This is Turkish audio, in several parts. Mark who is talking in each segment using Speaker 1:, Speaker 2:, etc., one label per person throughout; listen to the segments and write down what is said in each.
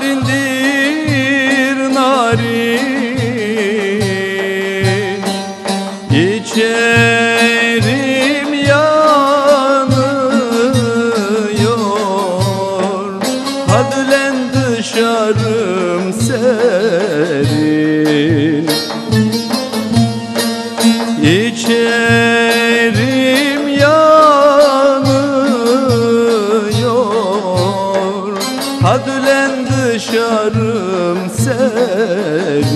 Speaker 1: Narindir narin. İçerim yanıyor. Hadlen dışarım serin. İçerim Hadlen dışarım serin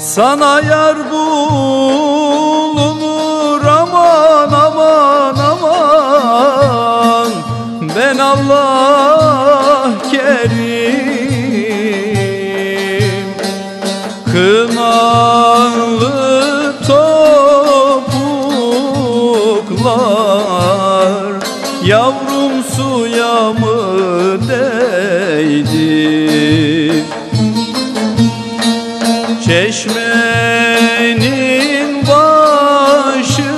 Speaker 1: Sana yar bulunur Çeşmenin başında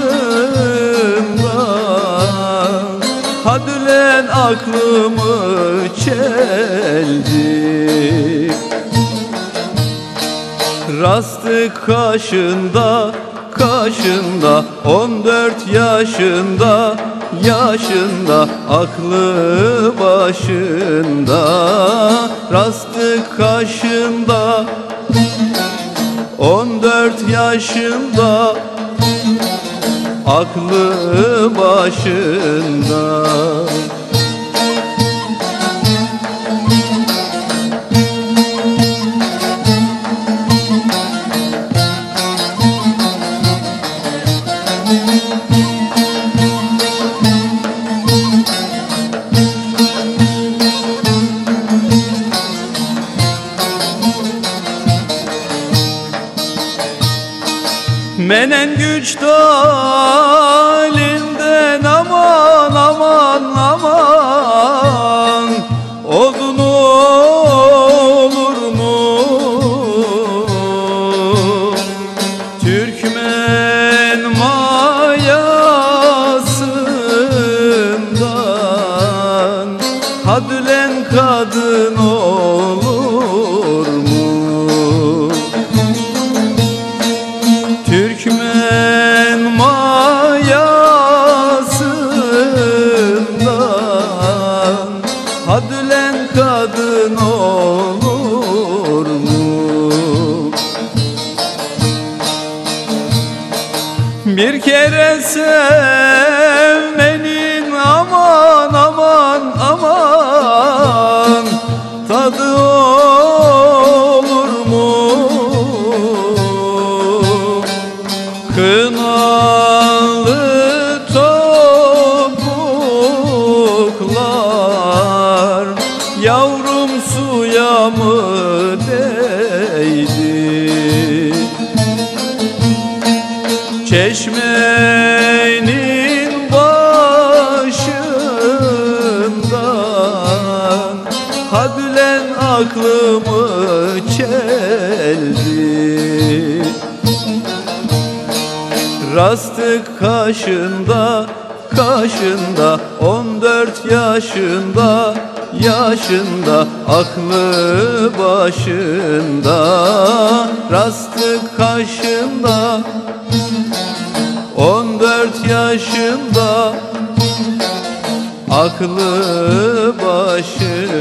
Speaker 1: Hadülen aklımı çeldi. Rastık kaşında kaşında on dört yaşında yaşında aklı başında. Rastık kaşında dört yaşında aklı başında Menen güç dalinden aman aman aman Odun olur mu? Türkmen mayasından Hadülen kadın olur olur mu? Bir kere sevmenin aman aman aman Tadı olur mu? Kınalı topuklar Yavrum suya mı değdi. Çeşmenin başından Hadülen aklımı çeldi. Rastık kaşında kaşında on dört yaşında yaşında aklı başında Rastık kaşında on dört yaşında aklı başında